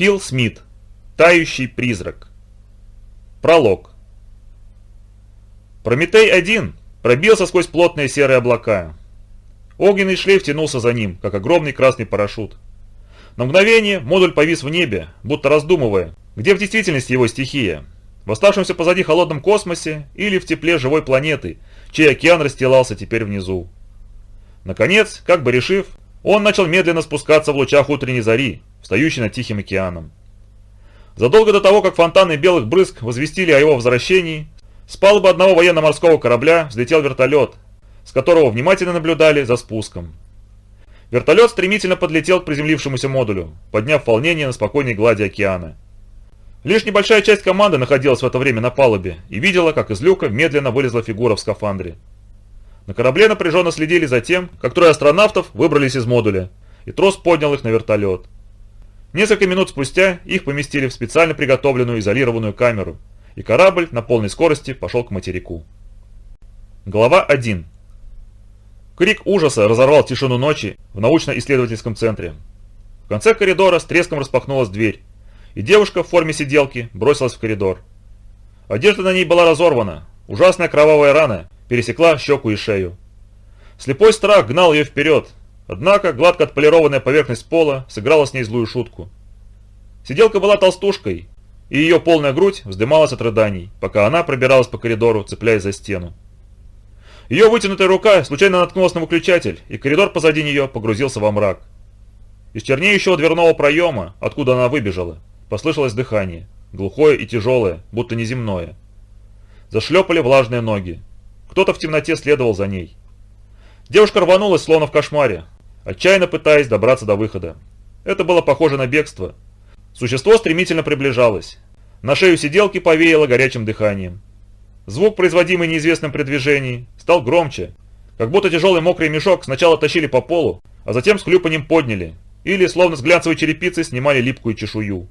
Фил Смит. Тающий призрак. Пролог. Прометей-1 пробился сквозь плотные серые облака. Огненный шлейф тянулся за ним, как огромный красный парашют. На мгновение модуль повис в небе, будто раздумывая, где в действительности его стихия. В оставшемся позади холодном космосе или в тепле живой планеты, чей океан расстилался теперь внизу. Наконец, как бы решив, он начал медленно спускаться в лучах утренней зари, встающей над Тихим океаном. Задолго до того, как фонтаны белых брызг возвестили о его возвращении, с палубы одного военно-морского корабля взлетел вертолет, с которого внимательно наблюдали за спуском. Вертолет стремительно подлетел к приземлившемуся модулю, подняв волнение на спокойной глади океана. Лишь небольшая часть команды находилась в это время на палубе и видела, как из люка медленно вылезла фигура в скафандре. На корабле напряженно следили за тем, как трое астронавтов выбрались из модуля, и трос поднял их на вертолет. Несколько минут спустя их поместили в специально приготовленную изолированную камеру, и корабль на полной скорости пошел к материку. Глава 1. Крик ужаса разорвал тишину ночи в научно-исследовательском центре. В конце коридора с треском распахнулась дверь, и девушка в форме сиделки бросилась в коридор. Одежда на ней была разорвана, ужасная кровавая рана пересекла щеку и шею. Слепой страх гнал ее вперед, однако гладко отполированная поверхность пола сыграла с ней злую шутку. Сиделка была толстушкой, и ее полная грудь вздымалась от рыданий, пока она пробиралась по коридору, цепляясь за стену. Ее вытянутая рука случайно наткнулась на выключатель, и коридор позади нее погрузился во мрак. Из чернеющего дверного проема, откуда она выбежала, послышалось дыхание, глухое и тяжелое, будто неземное. Зашлепали влажные ноги. Кто-то в темноте следовал за ней. Девушка рванулась, словно в кошмаре, отчаянно пытаясь добраться до выхода. Это было похоже на бегство. Существо стремительно приближалось. На шею сиделки повеяло горячим дыханием. Звук, производимый неизвестным при движении, стал громче, как будто тяжелый мокрый мешок сначала тащили по полу, а затем с хлюпанием подняли, или, словно с глянцевой черепицы, снимали липкую чешую.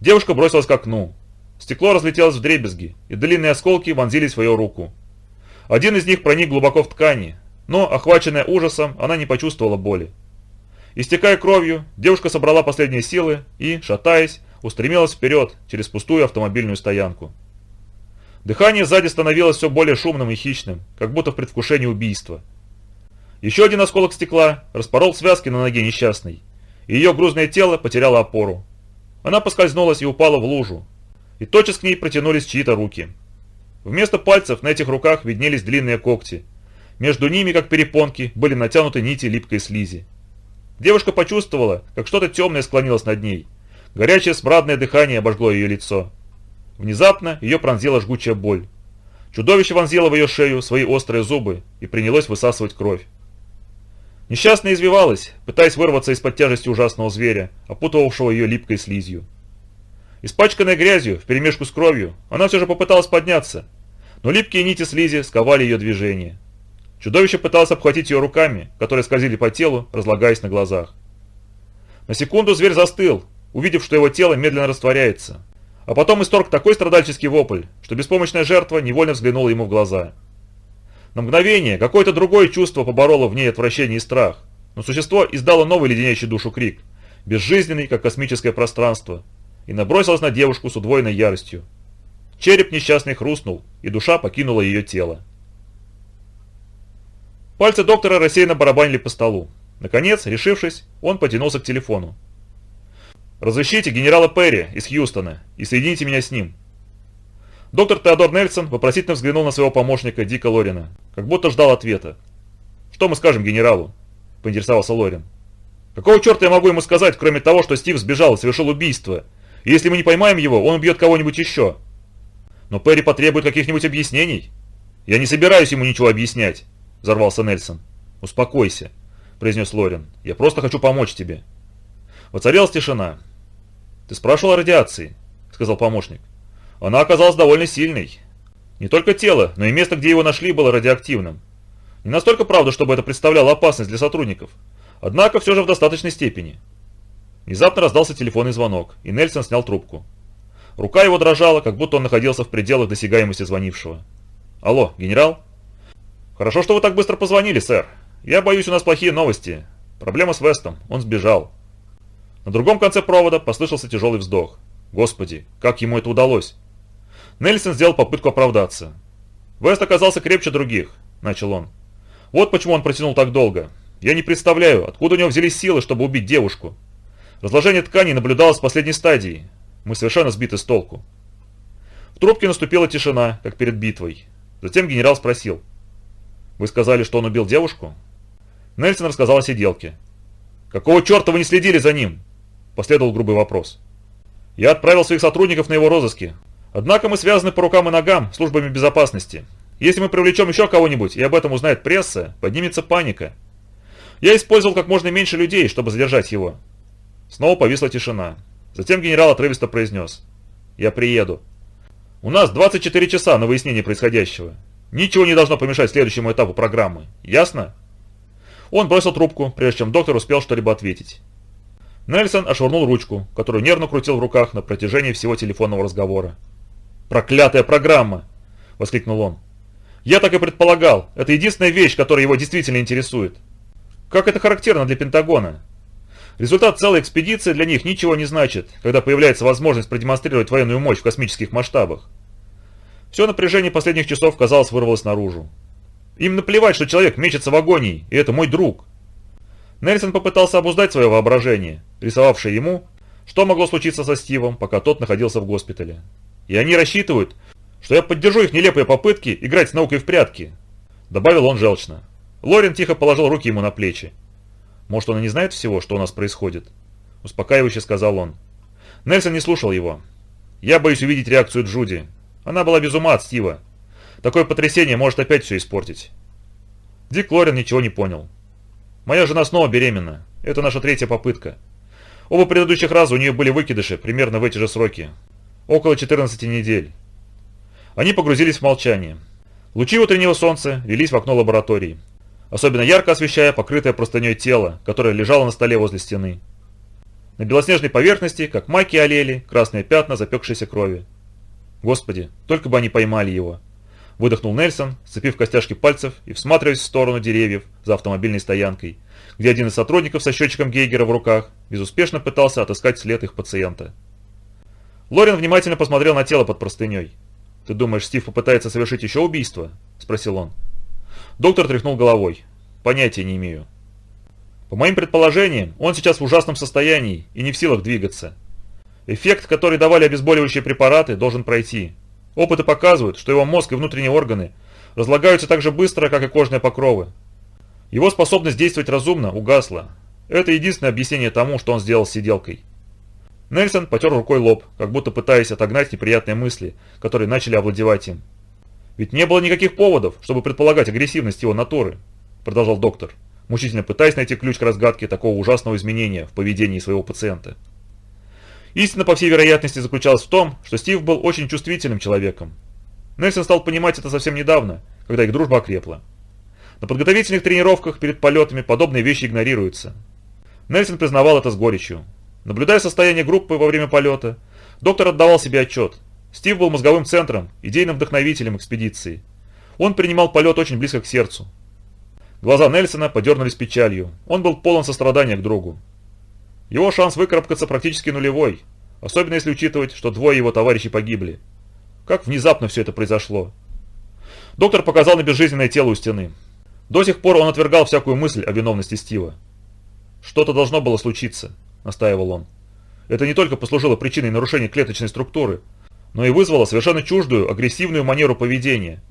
Девушка бросилась к окну. Стекло разлетелось в дребезги, и длинные осколки вонзились в ее руку. Один из них проник глубоко в ткани, но, охваченная ужасом, она не почувствовала боли. Истекая кровью, девушка собрала последние силы и, шатаясь, устремилась вперед через пустую автомобильную стоянку. Дыхание сзади становилось все более шумным и хищным, как будто в предвкушении убийства. Еще один осколок стекла распорол связки на ноге несчастной, и ее грузное тело потеряло опору. Она поскользнулась и упала в лужу, и тотчас к ней протянулись чьи-то руки. Вместо пальцев на этих руках виднелись длинные когти. Между ними, как перепонки, были натянуты нити липкой слизи. Девушка почувствовала, как что-то темное склонилось над ней. Горячее смрадное дыхание обожгло ее лицо. Внезапно ее пронзила жгучая боль. Чудовище вонзило в ее шею свои острые зубы и принялось высасывать кровь. Несчастная извивалась, пытаясь вырваться из-под тяжести ужасного зверя, опутывавшего ее липкой слизью. Испачканная грязью, вперемешку с кровью, она все же попыталась подняться, но липкие нити слизи сковали ее движение. Чудовище пыталось обхватить ее руками, которые скользили по телу, разлагаясь на глазах. На секунду зверь застыл, увидев, что его тело медленно растворяется, а потом исторг такой страдальческий вопль, что беспомощная жертва невольно взглянула ему в глаза. На мгновение какое-то другое чувство побороло в ней отвращение и страх, но существо издало новый леденящий душу крик, безжизненный, как космическое пространство, и набросилось на девушку с удвоенной яростью. Череп несчастный хрустнул, и душа покинула ее тело. Пальцы доктора рассеянно барабанили по столу. Наконец, решившись, он потянулся к телефону. «Разыщите генерала Перри из Хьюстона и соедините меня с ним», Доктор Теодор Нельсон вопросительно взглянул на своего помощника Дика Лорина, как будто ждал ответа. «Что мы скажем генералу?» – поинтересовался Лорин. «Какого черта я могу ему сказать, кроме того, что Стив сбежал и совершил убийство? И если мы не поймаем его, он убьет кого-нибудь еще?» «Но Перри потребует каких-нибудь объяснений?» «Я не собираюсь ему ничего объяснять», – взорвался Нельсон. «Успокойся», – произнес Лорин. «Я просто хочу помочь тебе». Воцарилась тишина. «Ты спрашивал о радиации», – сказал помощник. Она оказалась довольно сильной. Не только тело, но и место, где его нашли, было радиоактивным. Не настолько правда, чтобы это представляло опасность для сотрудников. Однако все же в достаточной степени. Внезапно раздался телефонный звонок, и Нельсон снял трубку. Рука его дрожала, как будто он находился в пределах досягаемости звонившего. «Алло, генерал?» «Хорошо, что вы так быстро позвонили, сэр. Я боюсь, у нас плохие новости. Проблема с Вестом. Он сбежал». На другом конце провода послышался тяжелый вздох. Господи, как ему это удалось? Нельсон сделал попытку оправдаться. «Вест оказался крепче других», — начал он. «Вот почему он протянул так долго. Я не представляю, откуда у него взялись силы, чтобы убить девушку. Разложение тканей наблюдалось в последней стадии. Мы совершенно сбиты с толку». В трубке наступила тишина, как перед битвой. Затем генерал спросил. «Вы сказали, что он убил девушку?» Нельсон рассказал о сиделке. «Какого черта вы не следили за ним?» Последовал грубый вопрос. «Я отправил своих сотрудников на его розыски. Однако мы связаны по рукам и ногам службами безопасности. Если мы привлечем еще кого-нибудь и об этом узнает пресса, поднимется паника. Я использовал как можно меньше людей, чтобы задержать его». Снова повисла тишина. Затем генерал отрывисто произнес. «Я приеду». У нас 24 часа на выяснение происходящего. Ничего не должно помешать следующему этапу программы. Ясно? Он бросил трубку, прежде чем доктор успел что-либо ответить. Нельсон ошвырнул ручку, которую нервно крутил в руках на протяжении всего телефонного разговора. «Проклятая программа!» – воскликнул он. «Я так и предполагал. Это единственная вещь, которая его действительно интересует. Как это характерно для Пентагона. Результат целой экспедиции для них ничего не значит, когда появляется возможность продемонстрировать военную мощь в космических масштабах. Все напряжение последних часов, казалось, вырвалось наружу. Им наплевать, что человек мечется в агонии, и это мой друг. Нельсон попытался обуздать свое воображение, рисовавшее ему, что могло случиться со Стивом, пока тот находился в госпитале. И они рассчитывают, что я поддержу их нелепые попытки играть с наукой в прятки. Добавил он желчно. Лорен тихо положил руки ему на плечи. Может, он и не знает всего, что у нас происходит?» Успокаивающе сказал он. Нельсон не слушал его. «Я боюсь увидеть реакцию Джуди. Она была без ума от Стива. Такое потрясение может опять все испортить». Дик Лорен ничего не понял. «Моя жена снова беременна. Это наша третья попытка. Оба предыдущих раза у нее были выкидыши примерно в эти же сроки. Около 14 недель». Они погрузились в молчание. Лучи утреннего солнца велись в окно лаборатории особенно ярко освещая покрытое простыней тело, которое лежало на столе возле стены. На белоснежной поверхности, как маки олели, красные пятна запекшейся крови. Господи, только бы они поймали его. Выдохнул Нельсон, сцепив костяшки пальцев и всматриваясь в сторону деревьев за автомобильной стоянкой, где один из сотрудников со счетчиком Гейгера в руках безуспешно пытался отыскать след их пациента. Лорен внимательно посмотрел на тело под простыней. «Ты думаешь, Стив попытается совершить еще убийство?» – спросил он. Доктор тряхнул головой. Понятия не имею. По моим предположениям, он сейчас в ужасном состоянии и не в силах двигаться. Эффект, который давали обезболивающие препараты, должен пройти. Опыты показывают, что его мозг и внутренние органы разлагаются так же быстро, как и кожные покровы. Его способность действовать разумно угасла. Это единственное объяснение тому, что он сделал с сиделкой. Нельсон потер рукой лоб, как будто пытаясь отогнать неприятные мысли, которые начали овладевать им. Ведь не было никаких поводов, чтобы предполагать агрессивность его натуры, продолжал доктор, мучительно пытаясь найти ключ к разгадке такого ужасного изменения в поведении своего пациента. Истина, по всей вероятности, заключалась в том, что Стив был очень чувствительным человеком. Нельсон стал понимать это совсем недавно, когда их дружба окрепла. На подготовительных тренировках перед полетами подобные вещи игнорируются. Нельсон признавал это с горечью. Наблюдая состояние группы во время полета, доктор отдавал себе отчет – Стив был мозговым центром, идейным вдохновителем экспедиции. Он принимал полет очень близко к сердцу. Глаза Нельсона подернулись печалью. Он был полон сострадания к другу. Его шанс выкарабкаться практически нулевой, особенно если учитывать, что двое его товарищей погибли. Как внезапно все это произошло. Доктор показал на безжизненное тело у стены. До сих пор он отвергал всякую мысль о виновности Стива. «Что-то должно было случиться», — настаивал он. «Это не только послужило причиной нарушения клеточной структуры, но и вызвало совершенно чуждую, агрессивную манеру поведения.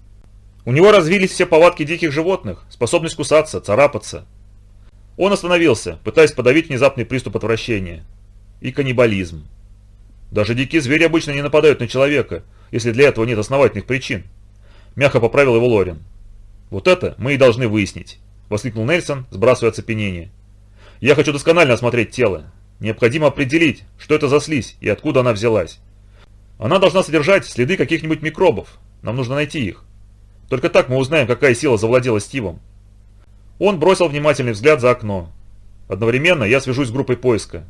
У него развились все повадки диких животных, способность кусаться, царапаться. Он остановился, пытаясь подавить внезапный приступ отвращения. И каннибализм. Даже дикие звери обычно не нападают на человека, если для этого нет основательных причин. Мягко поправил его Лорин. «Вот это мы и должны выяснить», – воскликнул Нельсон, сбрасывая оцепенение. «Я хочу досконально осмотреть тело. Необходимо определить, что это за слизь и откуда она взялась. Она должна содержать следы каких-нибудь микробов. Нам нужно найти их. Только так мы узнаем, какая сила завладела Стивом. Он бросил внимательный взгляд за окно. Одновременно я свяжусь с группой поиска.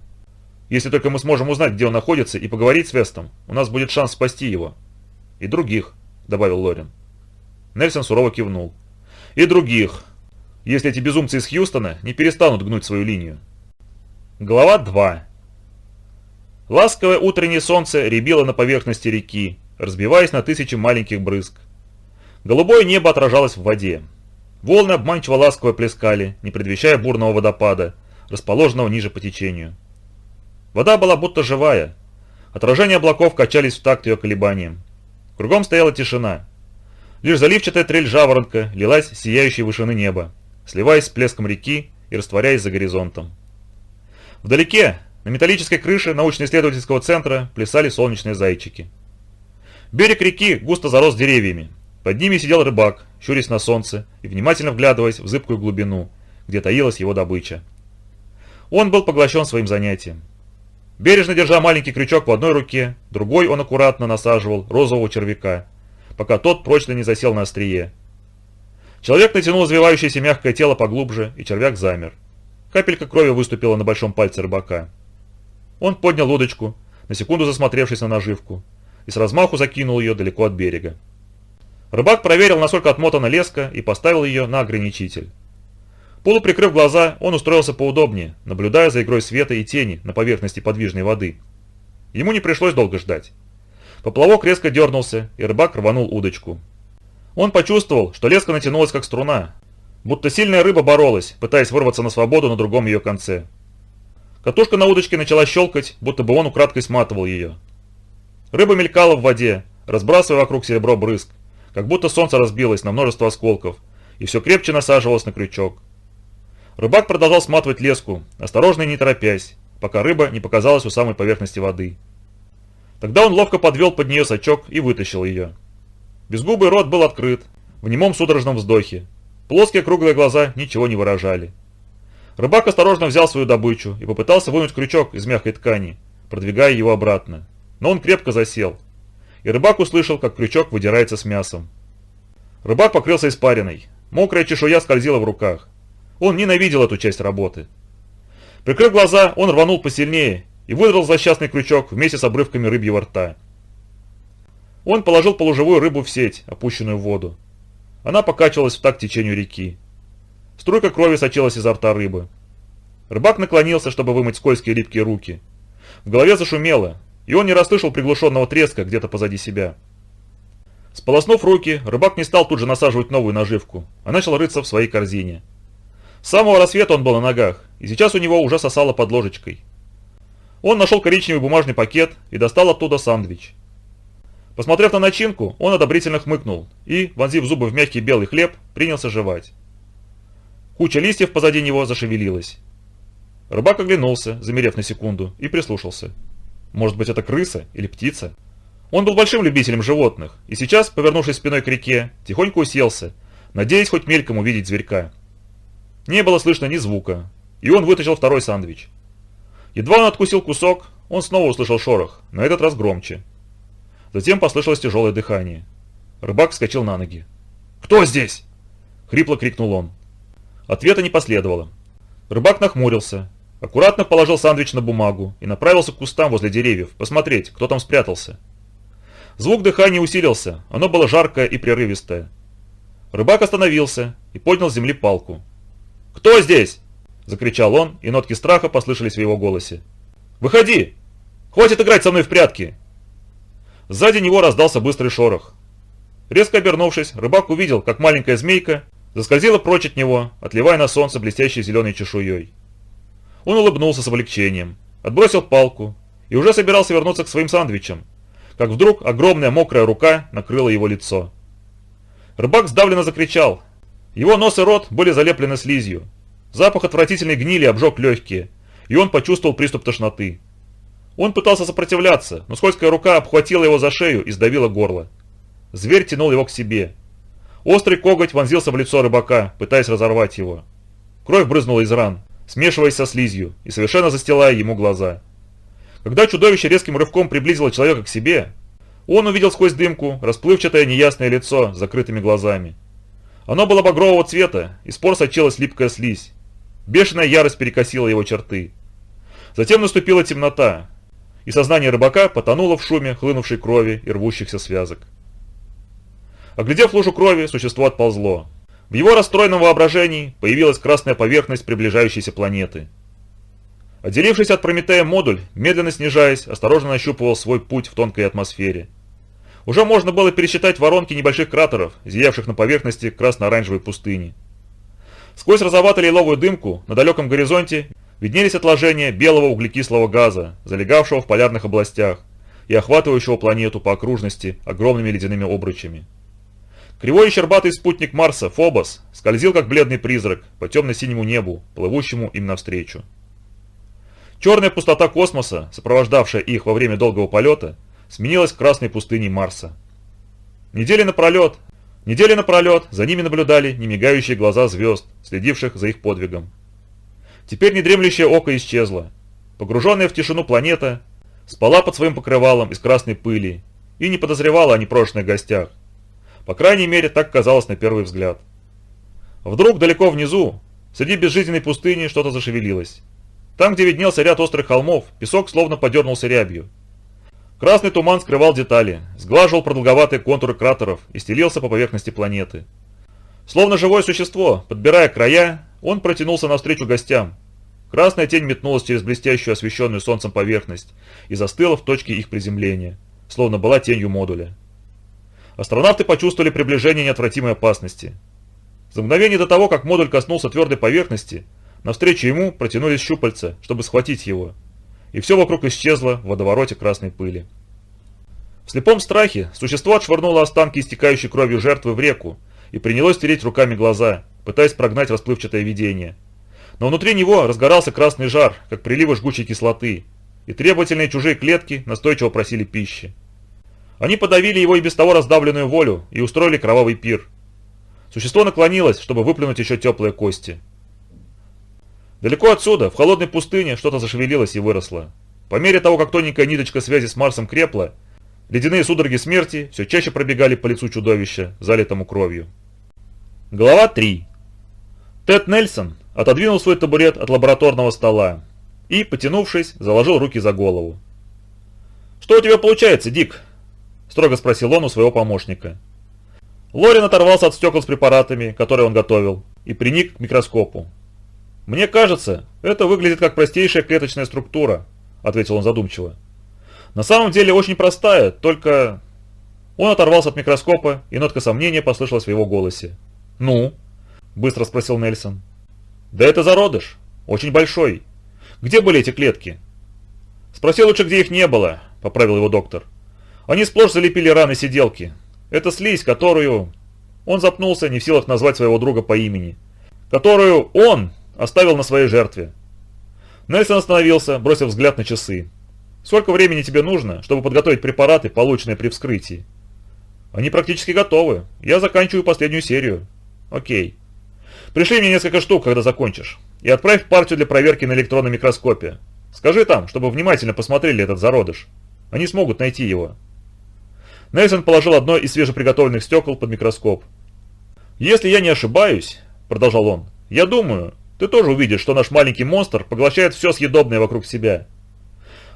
Если только мы сможем узнать, где он находится, и поговорить с Вестом, у нас будет шанс спасти его. И других, добавил Лорин. Нельсон сурово кивнул. И других, если эти безумцы из Хьюстона не перестанут гнуть свою линию. Глава 2. Ласковое утреннее солнце рябило на поверхности реки, разбиваясь на тысячи маленьких брызг. Голубое небо отражалось в воде. Волны обманчиво ласково плескали, не предвещая бурного водопада, расположенного ниже по течению. Вода была будто живая. Отражения облаков качались в такт ее колебаниям. Кругом стояла тишина. Лишь заливчатая трель жаворонка лилась с сияющей вышины неба, сливаясь с плеском реки и растворяясь за горизонтом. Вдалеке, на металлической крыше научно-исследовательского центра, плясали солнечные зайчики. Берег реки густо зарос деревьями. Под ними сидел рыбак, щурясь на солнце и внимательно вглядываясь в зыбкую глубину, где таилась его добыча. Он был поглощен своим занятием. Бережно держа маленький крючок в одной руке, другой он аккуратно насаживал розового червяка, пока тот прочно не засел на острие. Человек натянул извивающееся мягкое тело поглубже, и червяк замер. Капелька крови выступила на большом пальце рыбака. Он поднял удочку, на секунду засмотревшись на наживку, и с размаху закинул ее далеко от берега. Рыбак проверил, насколько отмотана леска, и поставил ее на ограничитель. Полуприкрыв глаза, он устроился поудобнее, наблюдая за игрой света и тени на поверхности подвижной воды. Ему не пришлось долго ждать. Поплавок резко дернулся, и рыбак рванул удочку. Он почувствовал, что леска натянулась как струна, будто сильная рыба боролась, пытаясь вырваться на свободу на другом ее конце. Катушка на удочке начала щелкать, будто бы он украдкой сматывал ее. Рыба мелькала в воде, разбрасывая вокруг серебро брызг, как будто солнце разбилось на множество осколков, и все крепче насаживалось на крючок. Рыбак продолжал сматывать леску, осторожно и не торопясь, пока рыба не показалась у самой поверхности воды. Тогда он ловко подвел под нее сачок и вытащил ее. Безгубый рот был открыт, в немом судорожном вздохе. Плоские круглые глаза ничего не выражали. Рыбак осторожно взял свою добычу и попытался вынуть крючок из мягкой ткани, продвигая его обратно. Но он крепко засел. И рыбак услышал, как крючок выдирается с мясом. Рыбак покрылся испариной. Мокрая чешуя скользила в руках. Он ненавидел эту часть работы. Прикрыв глаза, он рванул посильнее и выдрал злосчастный крючок вместе с обрывками рыбьего рта. Он положил полуживую рыбу в сеть, опущенную в воду. Она покачивалась в такт течению реки. Струйка крови сочилась изо рта рыбы. Рыбак наклонился, чтобы вымыть скользкие липкие руки. В голове зашумело, и он не расслышал приглушенного треска где-то позади себя. Сполоснув руки, рыбак не стал тут же насаживать новую наживку, а начал рыться в своей корзине. С самого рассвета он был на ногах, и сейчас у него уже сосало под ложечкой. Он нашел коричневый бумажный пакет и достал оттуда сандвич. Посмотрев на начинку, он одобрительно хмыкнул и, вонзив зубы в мягкий белый хлеб, принялся жевать. Куча листьев позади него зашевелилась. Рыбак оглянулся, замерев на секунду, и прислушался. Может быть, это крыса или птица? Он был большим любителем животных, и сейчас, повернувшись спиной к реке, тихонько уселся, надеясь хоть мельком увидеть зверька. Не было слышно ни звука, и он вытащил второй сандвич. Едва он откусил кусок, он снова услышал шорох, на этот раз громче. Затем послышалось тяжелое дыхание. Рыбак вскочил на ноги. «Кто здесь?» — хрипло крикнул он. Ответа не последовало. Рыбак нахмурился, аккуратно положил сандвич на бумагу и направился к кустам возле деревьев, посмотреть, кто там спрятался. Звук дыхания усилился, оно было жаркое и прерывистое. Рыбак остановился и поднял с земли палку. «Кто здесь?» – закричал он, и нотки страха послышались в его голосе. «Выходи! Хватит играть со мной в прятки!» Сзади него раздался быстрый шорох. Резко обернувшись, рыбак увидел, как маленькая змейка заскользила прочь от него, отливая на солнце блестящей зеленой чешуей. Он улыбнулся с облегчением, отбросил палку и уже собирался вернуться к своим сандвичам, как вдруг огромная мокрая рука накрыла его лицо. Рыбак сдавленно закричал. Его нос и рот были залеплены слизью. Запах отвратительной гнили обжег легкие, и он почувствовал приступ тошноты. Он пытался сопротивляться, но скользкая рука обхватила его за шею и сдавила горло. Зверь тянул его к себе. Острый коготь вонзился в лицо рыбака, пытаясь разорвать его. Кровь брызнула из ран, смешиваясь со слизью и совершенно застилая ему глаза. Когда чудовище резким рывком приблизило человека к себе, он увидел сквозь дымку расплывчатое неясное лицо с закрытыми глазами. Оно было багрового цвета, и спор сочилась липкая слизь. Бешеная ярость перекосила его черты. Затем наступила темнота, и сознание рыбака потонуло в шуме хлынувшей крови и рвущихся связок. Оглядев лужу крови, существо отползло. В его расстроенном воображении появилась красная поверхность приближающейся планеты. Отделившись от Прометея модуль, медленно снижаясь, осторожно нащупывал свой путь в тонкой атмосфере. Уже можно было пересчитать воронки небольших кратеров, зиявших на поверхности красно-оранжевой пустыни. Сквозь розовато-лиловую дымку на далеком горизонте виднелись отложения белого углекислого газа, залегавшего в полярных областях и охватывающего планету по окружности огромными ледяными обручами. Кривой и щербатый спутник Марса, Фобос, скользил как бледный призрак по темно-синему небу, плывущему им навстречу. Черная пустота космоса, сопровождавшая их во время долгого полета, сменилась красной пустыней Марса. Недели напролет, недели напролет за ними наблюдали немигающие глаза звезд, следивших за их подвигом. Теперь недремлющее око исчезло. Погруженная в тишину планета спала под своим покрывалом из красной пыли и не подозревала о непрошенных гостях. По крайней мере, так казалось на первый взгляд. Вдруг далеко внизу, среди безжизненной пустыни, что-то зашевелилось. Там, где виднелся ряд острых холмов, песок словно подернулся рябью. Красный туман скрывал детали, сглаживал продолговатые контуры кратеров и стелился по поверхности планеты. Словно живое существо, подбирая края, он протянулся навстречу гостям. Красная тень метнулась через блестящую освещенную солнцем поверхность и застыла в точке их приземления, словно была тенью модуля. Астронавты почувствовали приближение неотвратимой опасности. За мгновение до того, как модуль коснулся твердой поверхности, навстречу ему протянулись щупальца, чтобы схватить его – и все вокруг исчезло в водовороте красной пыли. В слепом страхе существо отшвырнуло останки истекающей кровью жертвы в реку и принялось тереть руками глаза, пытаясь прогнать расплывчатое видение. Но внутри него разгорался красный жар, как приливы жгучей кислоты, и требовательные чужие клетки настойчиво просили пищи. Они подавили его и без того раздавленную волю и устроили кровавый пир. Существо наклонилось, чтобы выплюнуть еще теплые кости. Далеко отсюда, в холодной пустыне, что-то зашевелилось и выросло. По мере того, как тоненькая ниточка связи с Марсом крепла, ледяные судороги смерти все чаще пробегали по лицу чудовища, залитому кровью. Глава 3. Тед Нельсон отодвинул свой табурет от лабораторного стола и, потянувшись, заложил руки за голову. «Что у тебя получается, Дик?» – строго спросил он у своего помощника. Лорин оторвался от стекол с препаратами, которые он готовил, и приник к микроскопу. «Мне кажется, это выглядит как простейшая клеточная структура», – ответил он задумчиво. «На самом деле очень простая, только...» Он оторвался от микроскопа, и нотка сомнения послышалась в его голосе. «Ну?» – быстро спросил Нельсон. «Да это зародыш. Очень большой. Где были эти клетки?» «Спроси лучше, где их не было», – поправил его доктор. «Они сплошь залепили раны сиделки. Это слизь, которую...» Он запнулся, не в силах назвать своего друга по имени. «Которую он, Оставил на своей жертве. Нельсон остановился, бросив взгляд на часы. «Сколько времени тебе нужно, чтобы подготовить препараты, полученные при вскрытии?» «Они практически готовы. Я заканчиваю последнюю серию». «Окей. Пришли мне несколько штук, когда закончишь. И отправь партию для проверки на электронном микроскопе. Скажи там, чтобы внимательно посмотрели этот зародыш. Они смогут найти его». Нельсон положил одно из свежеприготовленных стекол под микроскоп. «Если я не ошибаюсь», — продолжал он, — «я думаю, ты тоже увидишь, что наш маленький монстр поглощает все съедобное вокруг себя.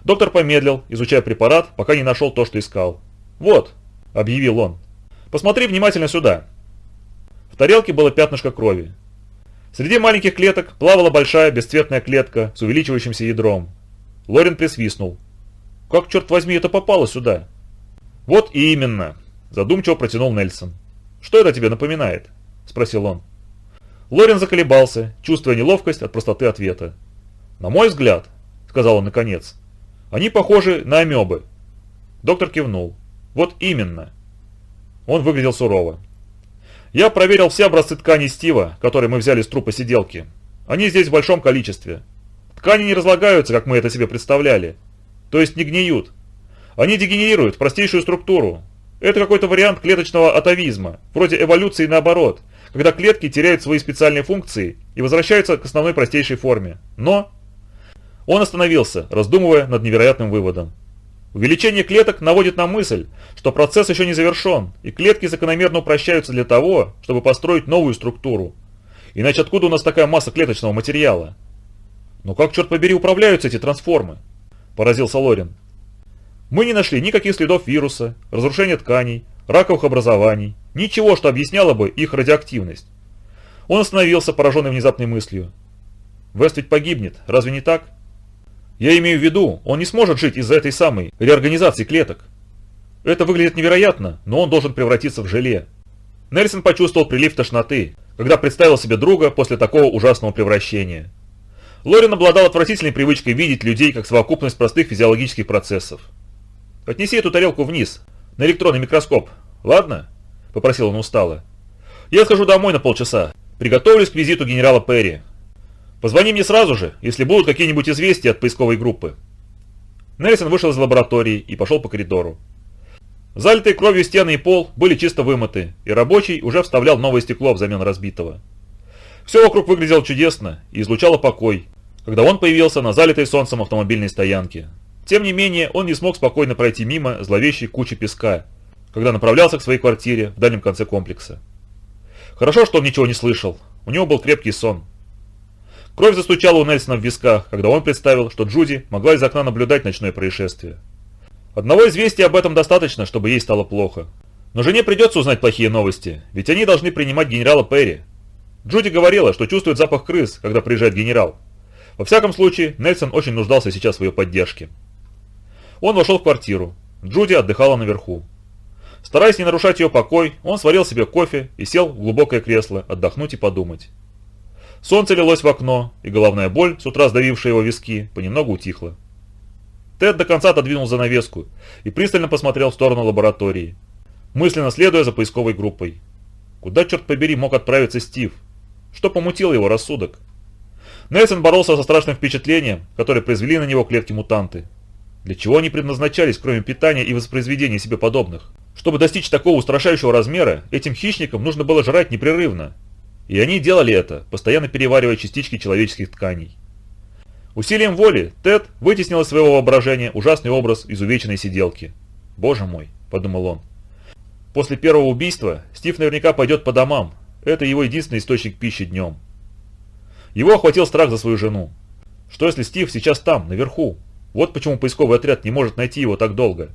Доктор помедлил, изучая препарат, пока не нашел то, что искал. «Вот», — объявил он, — «посмотри внимательно сюда». В тарелке было пятнышко крови. Среди маленьких клеток плавала большая бесцветная клетка с увеличивающимся ядром. Лорен присвистнул. «Как, черт возьми, это попало сюда?» «Вот и именно», – задумчиво протянул Нельсон. «Что это тебе напоминает?» – спросил он. Лорен заколебался, чувствуя неловкость от простоты ответа. «На мой взгляд», — сказал он наконец, — «они похожи на амебы». Доктор кивнул. «Вот именно». Он выглядел сурово. «Я проверил все образцы тканей Стива, которые мы взяли с трупа сиделки. Они здесь в большом количестве. Ткани не разлагаются, как мы это себе представляли. То есть не гниют. Они дегенерируют в простейшую структуру. Это какой-то вариант клеточного атовизма, вроде эволюции наоборот, когда клетки теряют свои специальные функции и возвращаются к основной простейшей форме. Но... Он остановился, раздумывая над невероятным выводом. Увеличение клеток наводит на мысль, что процесс еще не завершен, и клетки закономерно упрощаются для того, чтобы построить новую структуру. Иначе откуда у нас такая масса клеточного материала? Но как, черт побери, управляются эти трансформы? Поразился Лорин. Мы не нашли никаких следов вируса, разрушения тканей, раковых образований, ничего, что объясняло бы их радиоактивность. Он остановился, пораженный внезапной мыслью. Вест ведь погибнет, разве не так? Я имею в виду, он не сможет жить из-за этой самой реорганизации клеток. Это выглядит невероятно, но он должен превратиться в желе. Нельсон почувствовал прилив тошноты, когда представил себе друга после такого ужасного превращения. Лорин обладал отвратительной привычкой видеть людей как совокупность простых физиологических процессов. «Отнеси эту тарелку вниз, на электронный микроскоп, ладно?» – попросил он устало. «Я схожу домой на полчаса, приготовлюсь к визиту генерала Перри, Позвони мне сразу же, если будут какие-нибудь известия от поисковой группы». Нельсон вышел из лаборатории и пошел по коридору. Залитые кровью стены и пол были чисто вымыты, и рабочий уже вставлял новое стекло взамен разбитого. Все вокруг выглядело чудесно и излучало покой, когда он появился на залитой солнцем автомобильной стоянке. Тем не менее, он не смог спокойно пройти мимо зловещей кучи песка, когда направлялся к своей квартире в дальнем конце комплекса. Хорошо, что он ничего не слышал, у него был крепкий сон. Кровь застучала у Нельсона в висках, когда он представил, что Джуди могла из окна наблюдать ночное происшествие. Одного известия об этом достаточно, чтобы ей стало плохо. Но жене придется узнать плохие новости, ведь они должны принимать генерала Перри. Джуди говорила, что чувствует запах крыс, когда приезжает генерал. Во всяком случае, Нельсон очень нуждался сейчас в ее поддержке. Он вошел в квартиру. Джуди отдыхала наверху. Стараясь не нарушать ее покой, он сварил себе кофе и сел в глубокое кресло отдохнуть и подумать. Солнце лилось в окно, и головная боль, с утра сдавившая его виски, понемногу утихла. Тед до конца отодвинул занавеску и пристально посмотрел в сторону лаборатории, мысленно следуя за поисковой группой. Куда, черт побери, мог отправиться Стив? Что помутило его рассудок? Нельсон боролся со страшным впечатлением, которое произвели на него клетки-мутанты. Для чего они предназначались, кроме питания и воспроизведения себе подобных? Чтобы достичь такого устрашающего размера, этим хищникам нужно было жрать непрерывно, и они делали это, постоянно переваривая частички человеческих тканей. Усилием воли Тед вытеснил из своего воображения ужасный образ изувеченной сиделки. «Боже мой», – подумал он. После первого убийства Стив наверняка пойдет по домам. Это его единственный источник пищи днем. Его охватил страх за свою жену. Что если Стив сейчас там, наверху? Вот почему поисковый отряд не может найти его так долго.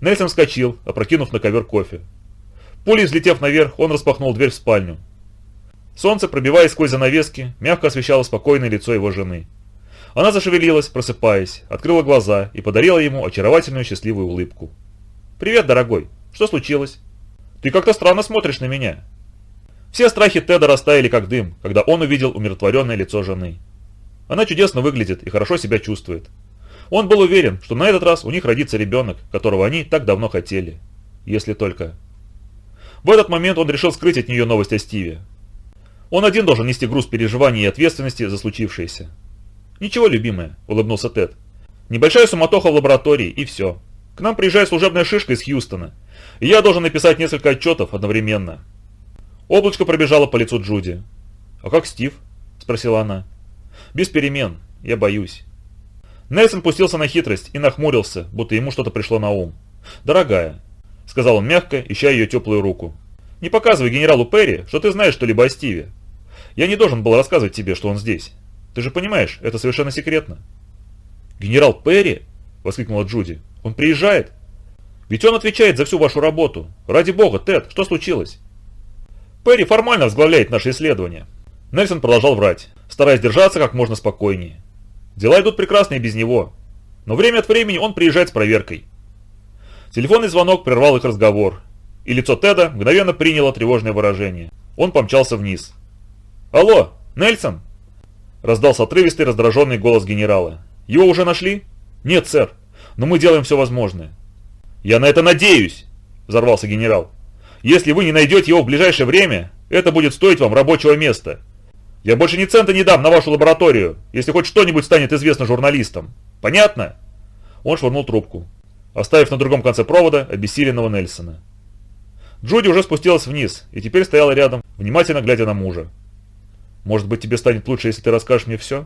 Нельсон вскочил, опрокинув на ковер кофе. Пулей взлетев наверх, он распахнул дверь в спальню. Солнце, пробиваясь сквозь занавески, мягко освещало спокойное лицо его жены. Она зашевелилась, просыпаясь, открыла глаза и подарила ему очаровательную счастливую улыбку. «Привет, дорогой. Что случилось? Ты как-то странно смотришь на меня». Все страхи Теда растаяли как дым, когда он увидел умиротворенное лицо жены. Она чудесно выглядит и хорошо себя чувствует. Он был уверен, что на этот раз у них родится ребенок, которого они так давно хотели. Если только... В этот момент он решил скрыть от нее новость о Стиве, он один должен нести груз переживаний и ответственности за случившееся. «Ничего, любимая», – улыбнулся Тед. «Небольшая суматоха в лаборатории, и все. К нам приезжает служебная шишка из Хьюстона, и я должен написать несколько отчетов одновременно». Облачко пробежало по лицу Джуди. «А как Стив?» – спросила она. «Без перемен. Я боюсь». Нельсон пустился на хитрость и нахмурился, будто ему что-то пришло на ум. «Дорогая», – сказал он мягко, ища ее теплую руку. «Не показывай генералу Перри, что ты знаешь что-либо о Стиве. Я не должен был рассказывать тебе, что он здесь. Ты же понимаешь, это совершенно секретно». «Генерал Перри?» – воскликнула Джуди. «Он приезжает?» «Ведь он отвечает за всю вашу работу. Ради бога, Тед, что случилось?» «Перри формально возглавляет наше исследование». Нельсон продолжал врать, стараясь держаться как можно спокойнее. «Дела идут прекрасно и без него. Но время от времени он приезжает с проверкой». Телефонный звонок прервал их разговор, и лицо Теда мгновенно приняло тревожное выражение. Он помчался вниз. «Алло, Нельсон?» Раздался отрывистый раздраженный голос генерала. «Его уже нашли?» «Нет, сэр, но мы делаем все возможное». «Я на это надеюсь!» – взорвался генерал. «Если вы не найдете его в ближайшее время, это будет стоить вам рабочего места. Я больше ни цента не дам на вашу лабораторию, если хоть что-нибудь станет известно журналистам. Понятно?» Он швырнул трубку, оставив на другом конце провода обессиленного Нельсона. Джуди уже спустилась вниз и теперь стояла рядом, внимательно глядя на мужа. «Может быть, тебе станет лучше, если ты расскажешь мне все?»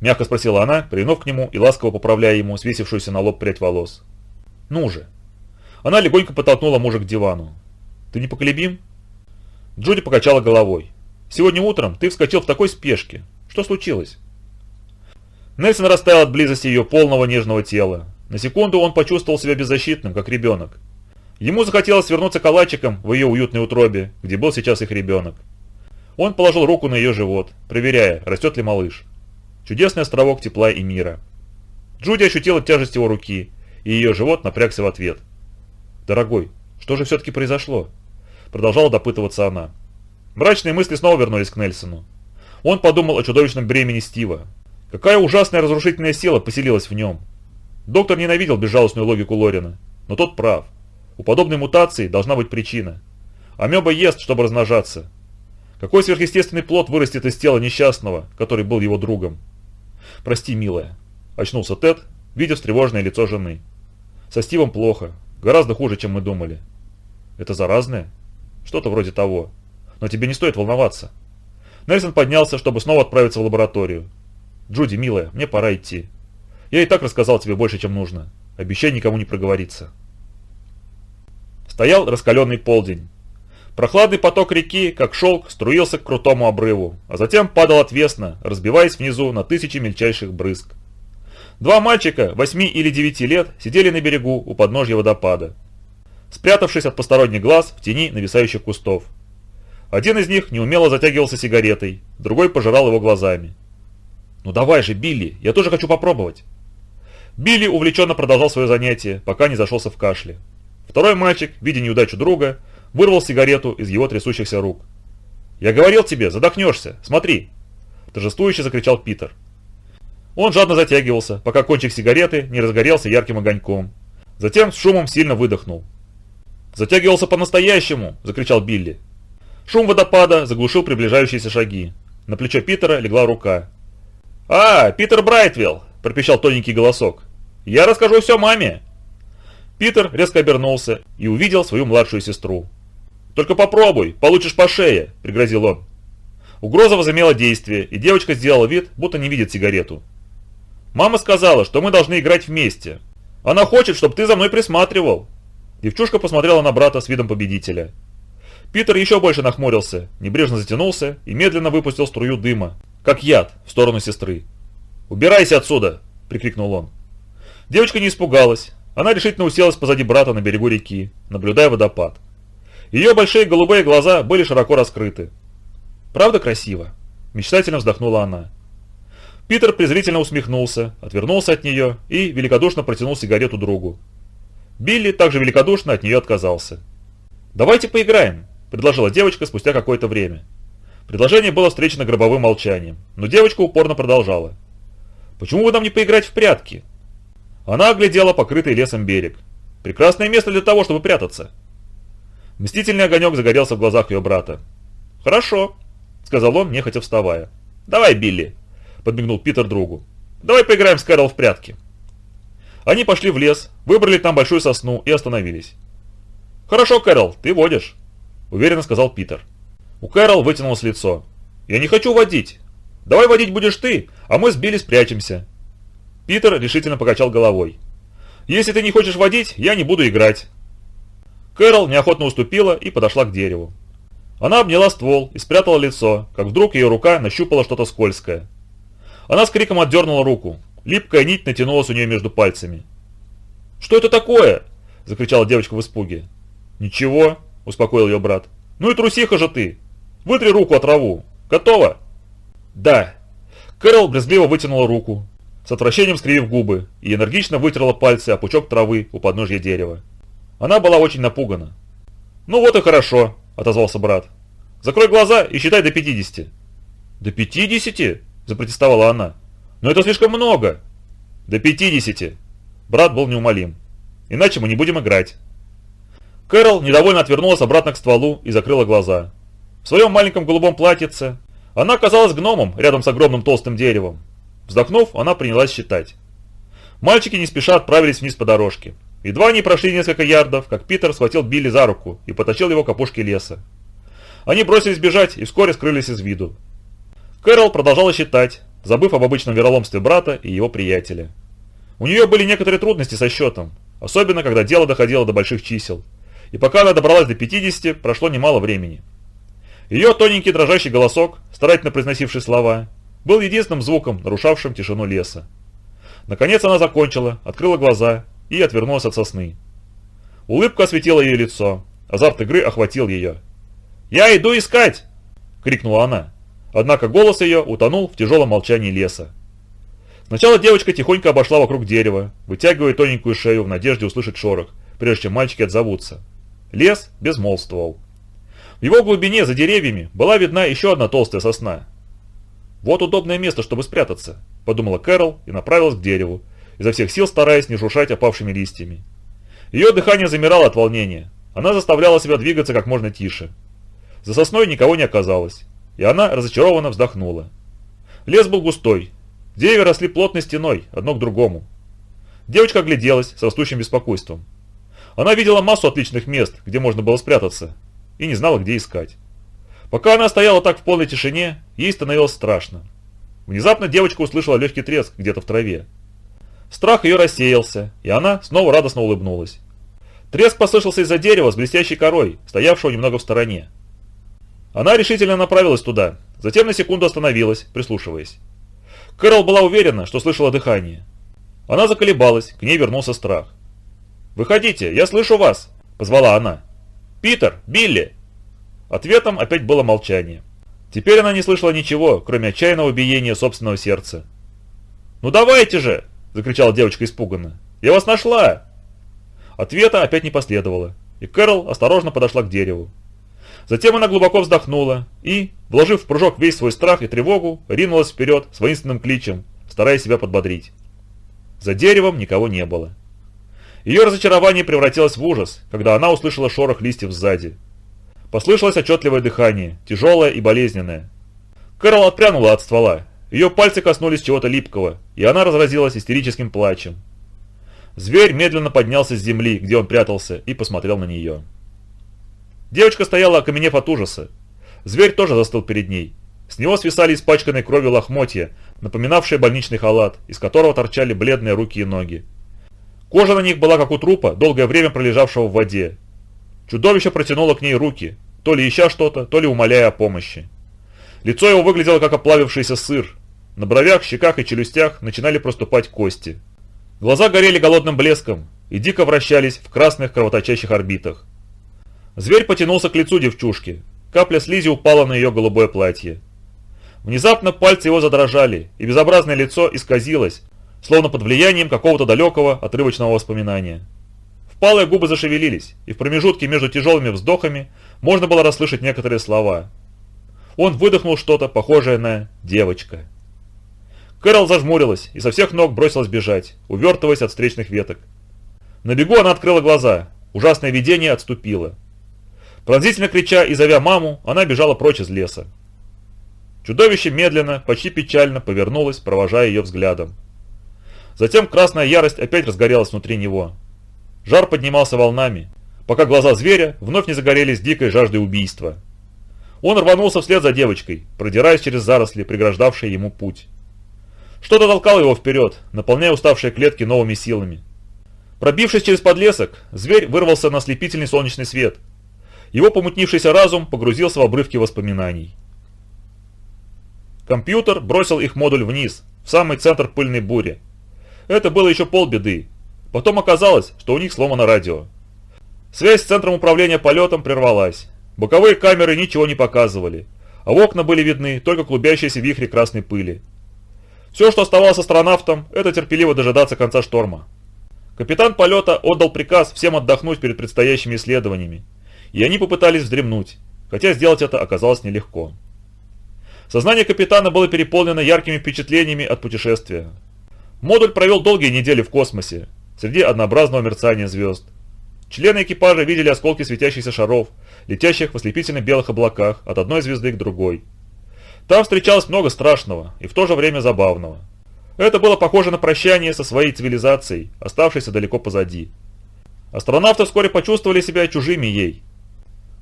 Мягко спросила она, прильнув к нему и ласково поправляя ему свесившуюся на лоб прядь волос. «Ну же!» Она легонько подтолкнула мужа к дивану. «Ты непоколебим?» Джуди покачала головой. «Сегодня утром ты вскочил в такой спешке. Что случилось?» Нельсон растаял от близости ее полного нежного тела. На секунду он почувствовал себя беззащитным, как ребенок. Ему захотелось свернуться калачиком в ее уютной утробе, где был сейчас их ребенок. Он положил руку на ее живот, проверяя, растет ли малыш. Чудесный островок тепла и мира. Джуди ощутила тяжесть его руки, и ее живот напрягся в ответ. «Дорогой, что же все-таки произошло?» Продолжала допытываться она. Мрачные мысли снова вернулись к Нельсону. Он подумал о чудовищном бремени Стива. Какая ужасная разрушительная сила поселилась в нем. Доктор ненавидел безжалостную логику Лорина, но тот прав. У подобной мутации должна быть причина. Амеба ест, чтобы размножаться. Какой сверхъестественный плод вырастет из тела несчастного, который был его другом? «Прости, милая», – очнулся Тед, видя встревоженное лицо жены. «Со Стивом плохо, гораздо хуже, чем мы думали». «Это заразное?» «Что-то вроде того. Но тебе не стоит волноваться». Нельсон поднялся, чтобы снова отправиться в лабораторию. «Джуди, милая, мне пора идти. Я и так рассказал тебе больше, чем нужно. Обещай никому не проговориться». Стоял раскаленный полдень. Прохладный поток реки, как шелк, струился к крутому обрыву, а затем падал отвесно, разбиваясь внизу на тысячи мельчайших брызг. Два мальчика, восьми или девяти лет, сидели на берегу у подножья водопада, спрятавшись от посторонних глаз в тени нависающих кустов. Один из них неумело затягивался сигаретой, другой пожирал его глазами. «Ну давай же, Билли, я тоже хочу попробовать!» Билли увлеченно продолжал свое занятие, пока не зашелся в кашле. Второй мальчик, видя неудачу друга, вырвал сигарету из его трясущихся рук. «Я говорил тебе, задохнешься, смотри!» Торжествующе закричал Питер. Он жадно затягивался, пока кончик сигареты не разгорелся ярким огоньком. Затем с шумом сильно выдохнул. «Затягивался по-настоящему!» – закричал Билли. Шум водопада заглушил приближающиеся шаги. На плечо Питера легла рука. «А, Питер Брайтвелл!» – пропищал тоненький голосок. «Я расскажу все маме!» Питер резко обернулся и увидел свою младшую сестру. «Только попробуй, получишь по шее», – пригрозил он. Угроза возымела действие, и девочка сделала вид, будто не видит сигарету. «Мама сказала, что мы должны играть вместе. Она хочет, чтобы ты за мной присматривал». Девчушка посмотрела на брата с видом победителя. Питер еще больше нахмурился, небрежно затянулся и медленно выпустил струю дыма, как яд, в сторону сестры. «Убирайся отсюда!» – прикрикнул он. Девочка не испугалась. Она решительно уселась позади брата на берегу реки, наблюдая водопад. Ее большие голубые глаза были широко раскрыты. «Правда красиво?» – мечтательно вздохнула она. Питер презрительно усмехнулся, отвернулся от нее и великодушно протянул сигарету другу. Билли также великодушно от нее отказался. «Давайте поиграем», – предложила девочка спустя какое-то время. Предложение было встречено гробовым молчанием, но девочка упорно продолжала. «Почему бы нам не поиграть в прятки?» Она оглядела покрытый лесом берег. «Прекрасное место для того, чтобы прятаться», Мстительный огонек загорелся в глазах ее брата. «Хорошо», — сказал он, нехотя вставая. «Давай, Билли», — подмигнул Питер другу. «Давай поиграем с Кэрол в прятки». Они пошли в лес, выбрали там большую сосну и остановились. «Хорошо, Кэрол, ты водишь», — уверенно сказал Питер. У Кэрол вытянулось лицо. «Я не хочу водить. Давай водить будешь ты, а мы с Билли спрячемся». Питер решительно покачал головой. «Если ты не хочешь водить, я не буду играть. Кэрол неохотно уступила и подошла к дереву. Она обняла ствол и спрятала лицо, как вдруг ее рука нащупала что-то скользкое. Она с криком отдернула руку. Липкая нить натянулась у нее между пальцами. «Что это такое?» – закричала девочка в испуге. «Ничего», – успокоил ее брат. «Ну и трусиха же ты! Вытри руку от траву. Готово?» «Да». Кэрол брезгливо вытянула руку, с отвращением скривив губы, и энергично вытерла пальцы о пучок травы у подножья дерева. Она была очень напугана. «Ну вот и хорошо», – отозвался брат. «Закрой глаза и считай до 50». «До 50?» – запротестовала она. «Но это слишком много». «До 50». Брат был неумолим. «Иначе мы не будем играть». Кэрол недовольно отвернулась обратно к стволу и закрыла глаза. В своем маленьком голубом платьице она оказалась гномом рядом с огромным толстым деревом. Вздохнув, она принялась считать. Мальчики не спеша отправились вниз по дорожке. Едва они прошли несколько ярдов, как Питер схватил Билли за руку и потащил его к опушке леса. Они бросились бежать и вскоре скрылись из виду. Кэрол продолжала считать, забыв об обычном вероломстве брата и его приятеля. У нее были некоторые трудности со счетом, особенно когда дело доходило до больших чисел, и пока она добралась до 50, прошло немало времени. Ее тоненький дрожащий голосок, старательно произносивший слова, был единственным звуком, нарушавшим тишину леса. Наконец она закончила, открыла глаза и отвернулась от сосны. Улыбка осветила ее лицо, азарт игры охватил ее. «Я иду искать!» – крикнула она. Однако голос ее утонул в тяжелом молчании леса. Сначала девочка тихонько обошла вокруг дерева, вытягивая тоненькую шею в надежде услышать шорох, прежде чем мальчики отзовутся. Лес безмолвствовал. В его глубине, за деревьями, была видна еще одна толстая сосна. «Вот удобное место, чтобы спрятаться», – подумала Кэрол и направилась к дереву, изо всех сил стараясь не шуршать опавшими листьями. Ее дыхание замирало от волнения. Она заставляла себя двигаться как можно тише. За сосной никого не оказалось, и она разочарованно вздохнула. Лес был густой. Деревья росли плотной стеной, одно к другому. Девочка огляделась с растущим беспокойством. Она видела массу отличных мест, где можно было спрятаться, и не знала, где искать. Пока она стояла так в полной тишине, ей становилось страшно. Внезапно девочка услышала легкий треск где-то в траве. Страх ее рассеялся, и она снова радостно улыбнулась. Треск послышался из-за дерева с блестящей корой, стоявшего немного в стороне. Она решительно направилась туда, затем на секунду остановилась, прислушиваясь. Кэрол была уверена, что слышала дыхание. Она заколебалась, к ней вернулся страх. «Выходите, я слышу вас!» – позвала она. «Питер! Билли!» Ответом опять было молчание. Теперь она не слышала ничего, кроме отчаянного биения собственного сердца. «Ну давайте же!» – закричала девочка испуганно. «Я вас нашла!» Ответа опять не последовало, и Кэрол осторожно подошла к дереву. Затем она глубоко вздохнула и, вложив в прыжок весь свой страх и тревогу, ринулась вперед с воинственным кличем, стараясь себя подбодрить. За деревом никого не было. Ее разочарование превратилось в ужас, когда она услышала шорох листьев сзади. Послышалось отчетливое дыхание, тяжелое и болезненное. Кэрол отпрянула от ствола. Ее пальцы коснулись чего-то липкого, и она разразилась истерическим плачем. Зверь медленно поднялся с земли, где он прятался, и посмотрел на нее. Девочка стояла, окаменев от ужаса. Зверь тоже застыл перед ней. С него свисали испачканные кровью лохмотья, напоминавшие больничный халат, из которого торчали бледные руки и ноги. Кожа на них была как у трупа, долгое время пролежавшего в воде. Чудовище протянуло к ней руки, то ли ища что-то, то ли умоляя о помощи. Лицо его выглядело как оплавившийся сыр. На бровях, щеках и челюстях начинали проступать кости. Глаза горели голодным блеском и дико вращались в красных кровоточащих орбитах. Зверь потянулся к лицу девчушки. Капля слизи упала на ее голубое платье. Внезапно пальцы его задрожали, и безобразное лицо исказилось, словно под влиянием какого-то далекого отрывочного воспоминания. Впалые губы зашевелились, и в промежутке между тяжелыми вздохами можно было расслышать некоторые слова. Он выдохнул что-то, похожее на «девочка». Кэрол зажмурилась и со всех ног бросилась бежать, увертываясь от встречных веток. На бегу она открыла глаза, ужасное видение отступило. Пронзительно крича и зовя маму, она бежала прочь из леса. Чудовище медленно, почти печально повернулось, провожая ее взглядом. Затем красная ярость опять разгорелась внутри него. Жар поднимался волнами, пока глаза зверя вновь не загорелись дикой жаждой убийства. Он рванулся вслед за девочкой, продираясь через заросли, преграждавшие ему путь. Что-то толкало его вперед, наполняя уставшие клетки новыми силами. Пробившись через подлесок, зверь вырвался на ослепительный солнечный свет – его помутнившийся разум погрузился в обрывки воспоминаний. Компьютер бросил их модуль вниз, в самый центр пыльной бури. Это было еще полбеды. Потом оказалось, что у них сломано радио. Связь с центром управления полетом прервалась. Боковые камеры ничего не показывали, а в окна были видны только клубящиеся вихри красной пыли. Все, что оставалось астронавтам, это терпеливо дожидаться конца шторма. Капитан полета отдал приказ всем отдохнуть перед предстоящими исследованиями и они попытались вздремнуть, хотя сделать это оказалось нелегко. Сознание капитана было переполнено яркими впечатлениями от путешествия. Модуль провел долгие недели в космосе, среди однообразного мерцания звезд. Члены экипажа видели осколки светящихся шаров, летящих в ослепительно белых облаках от одной звезды к другой. Там встречалось много страшного и в то же время забавного. Это было похоже на прощание со своей цивилизацией, оставшейся далеко позади. Астронавты вскоре почувствовали себя чужими ей,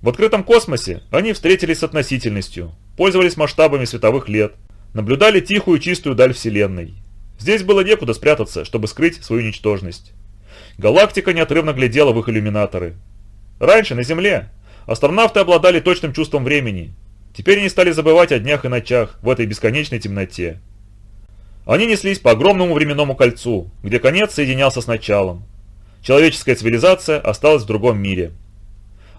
в открытом космосе они встретились с относительностью, пользовались масштабами световых лет, наблюдали тихую чистую даль Вселенной. Здесь было некуда спрятаться, чтобы скрыть свою ничтожность. Галактика неотрывно глядела в их иллюминаторы. Раньше, на Земле, астронавты обладали точным чувством времени. Теперь они стали забывать о днях и ночах в этой бесконечной темноте. Они неслись по огромному временному кольцу, где конец соединялся с началом. Человеческая цивилизация осталась в другом мире –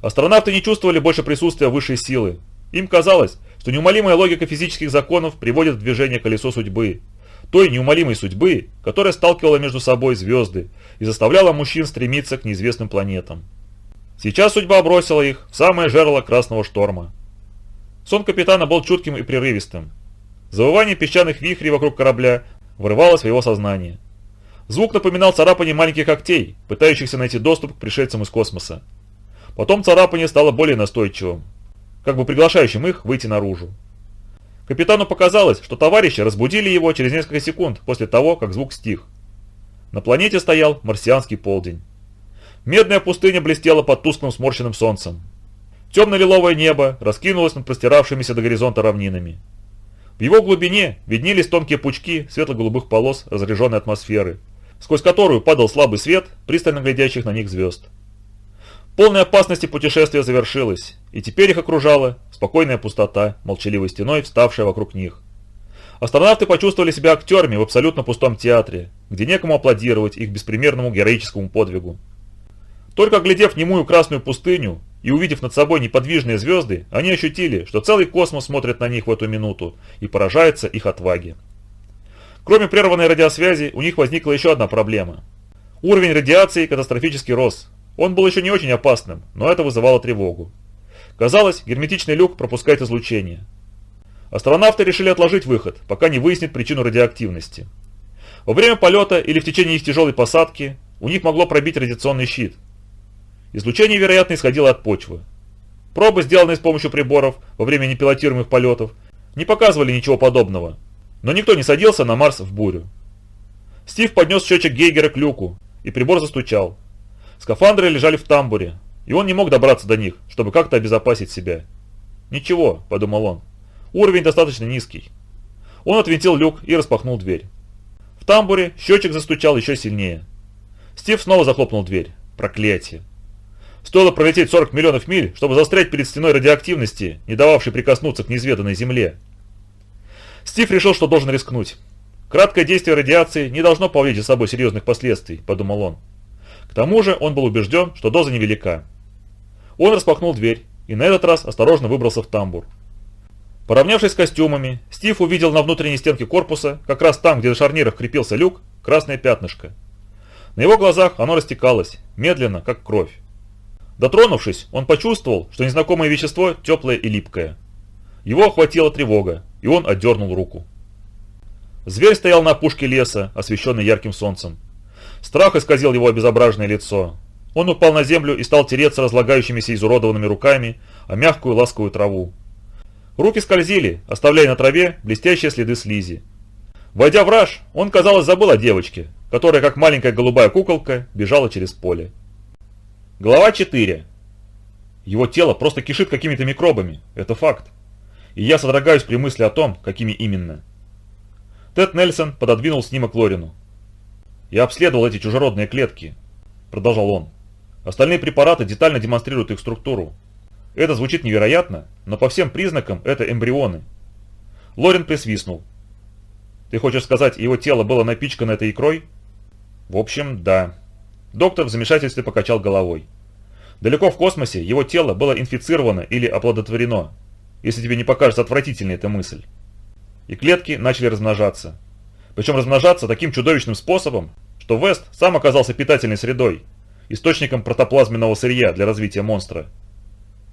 Астронавты не чувствовали больше присутствия высшей силы. Им казалось, что неумолимая логика физических законов приводит в движение колесо судьбы. Той неумолимой судьбы, которая сталкивала между собой звезды и заставляла мужчин стремиться к неизвестным планетам. Сейчас судьба бросила их в самое жерло красного шторма. Сон капитана был чутким и прерывистым. Завывание песчаных вихрей вокруг корабля вырывалось в его сознание. Звук напоминал царапание маленьких когтей, пытающихся найти доступ к пришельцам из космоса. Потом царапание стало более настойчивым, как бы приглашающим их выйти наружу. Капитану показалось, что товарищи разбудили его через несколько секунд после того, как звук стих. На планете стоял марсианский полдень. Медная пустыня блестела под тусклым сморщенным солнцем. Темно-лиловое небо раскинулось над простиравшимися до горизонта равнинами. В его глубине виднелись тонкие пучки светло-голубых полос разряженной атмосферы, сквозь которую падал слабый свет пристально глядящих на них звезд. Полной опасности путешествие завершилось, и теперь их окружала спокойная пустота, молчаливой стеной, вставшая вокруг них. Астронавты почувствовали себя актерами в абсолютно пустом театре, где некому аплодировать их беспримерному героическому подвигу. Только глядев немую красную пустыню и увидев над собой неподвижные звезды, они ощутили, что целый космос смотрит на них в эту минуту и поражается их отваге. Кроме прерванной радиосвязи, у них возникла еще одна проблема. Уровень радиации катастрофически рос. Он был еще не очень опасным, но это вызывало тревогу. Казалось, герметичный люк пропускает излучение. Астронавты решили отложить выход, пока не выяснит причину радиоактивности. Во время полета или в течение их тяжелой посадки у них могло пробить радиационный щит, Излучение, вероятно, исходило от почвы. Пробы, сделанные с помощью приборов во время непилотируемых полетов, не показывали ничего подобного, но никто не садился на Марс в бурю. Стив поднес счетчик Гейгера к люку, и прибор застучал. Скафандры лежали в тамбуре, и он не мог добраться до них, чтобы как-то обезопасить себя. «Ничего», – подумал он, – «уровень достаточно низкий». Он отвинтил люк и распахнул дверь. В тамбуре счетчик застучал еще сильнее. Стив снова захлопнул дверь. Проклятие. Стоило пролететь 40 миллионов миль, чтобы застрять перед стеной радиоактивности, не дававшей прикоснуться к неизведанной Земле. Стив решил, что должен рискнуть. Краткое действие радиации не должно повлечь за собой серьезных последствий, подумал он. К тому же он был убежден, что доза невелика. Он распахнул дверь и на этот раз осторожно выбрался в тамбур. Поравнявшись с костюмами, Стив увидел на внутренней стенке корпуса, как раз там, где на шарнирах крепился люк, красное пятнышко. На его глазах оно растекалось, медленно, как кровь. Дотронувшись, он почувствовал, что незнакомое вещество теплое и липкое. Его охватила тревога, и он отдернул руку. Зверь стоял на опушке леса, освещенный ярким солнцем. Страх исказил его обезображенное лицо. Он упал на землю и стал тереться разлагающимися изуродованными руками о мягкую ласковую траву. Руки скользили, оставляя на траве блестящие следы слизи. Войдя в раж, он, казалось, забыл о девочке, которая, как маленькая голубая куколка, бежала через поле. Глава 4. Его тело просто кишит какими-то микробами, это факт. И я содрогаюсь при мысли о том, какими именно. Тед Нельсон пододвинул снимок Лорину. «Я обследовал эти чужеродные клетки», – продолжал он. «Остальные препараты детально демонстрируют их структуру. Это звучит невероятно, но по всем признакам это эмбрионы». Лорин присвистнул. «Ты хочешь сказать, его тело было напичкано этой икрой?» «В общем, да», Доктор в замешательстве покачал головой. Далеко в космосе его тело было инфицировано или оплодотворено, если тебе не покажется отвратительной эта мысль. И клетки начали размножаться. Причем размножаться таким чудовищным способом, что Вест сам оказался питательной средой, источником протоплазменного сырья для развития монстра.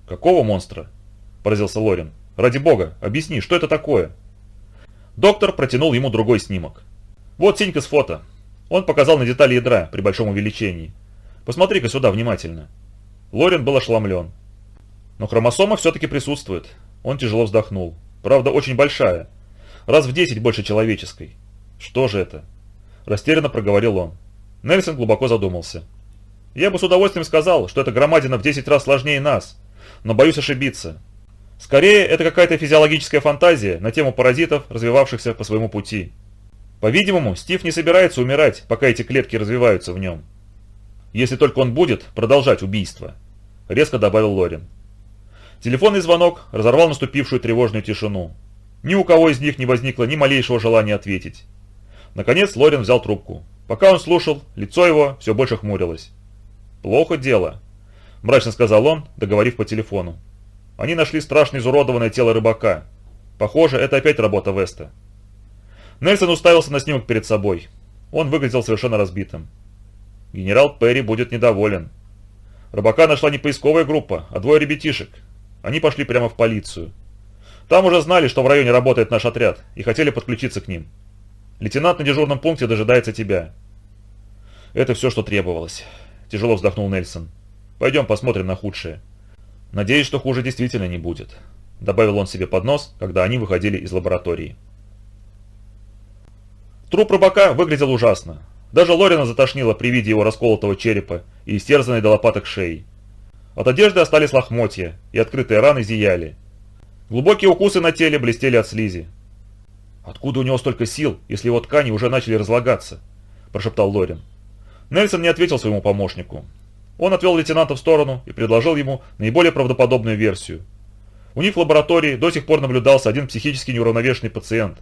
«Какого монстра?» – поразился Лорин. «Ради бога, объясни, что это такое?» Доктор протянул ему другой снимок. «Вот синька с фото. Он показал на детали ядра при большом увеличении. Посмотри-ка сюда внимательно. Лорен был ошеломлен. Но хромосома все-таки присутствует. Он тяжело вздохнул. Правда, очень большая. Раз в 10 больше человеческой. Что же это? Растерянно проговорил он. Нельсон глубоко задумался. Я бы с удовольствием сказал, что эта громадина в 10 раз сложнее нас, но боюсь ошибиться. Скорее, это какая-то физиологическая фантазия на тему паразитов, развивавшихся по своему пути. По-видимому, Стив не собирается умирать, пока эти клетки развиваются в нем. Если только он будет продолжать убийство, резко добавил Лорин. Телефонный звонок разорвал наступившую тревожную тишину. Ни у кого из них не возникло ни малейшего желания ответить. Наконец Лорин взял трубку. Пока он слушал, лицо его все больше хмурилось. «Плохо дело», – мрачно сказал он, договорив по телефону. «Они нашли страшно изуродованное тело рыбака. Похоже, это опять работа Веста. Нельсон уставился на снимок перед собой. Он выглядел совершенно разбитым. Генерал Перри будет недоволен. Рыбака нашла не поисковая группа, а двое ребятишек. Они пошли прямо в полицию. Там уже знали, что в районе работает наш отряд, и хотели подключиться к ним. Лейтенант на дежурном пункте дожидается тебя. Это все, что требовалось. Тяжело вздохнул Нельсон. Пойдем посмотрим на худшее. Надеюсь, что хуже действительно не будет. Добавил он себе под нос, когда они выходили из лаборатории. Труп рыбака выглядел ужасно. Даже Лорина затошнило при виде его расколотого черепа и истерзанной до лопаток шеи. От одежды остались лохмотья, и открытые раны зияли. Глубокие укусы на теле блестели от слизи. «Откуда у него столько сил, если его ткани уже начали разлагаться?» – прошептал Лорин. Нельсон не ответил своему помощнику. Он отвел лейтенанта в сторону и предложил ему наиболее правдоподобную версию. У них в лаборатории до сих пор наблюдался один психически неуравновешенный пациент.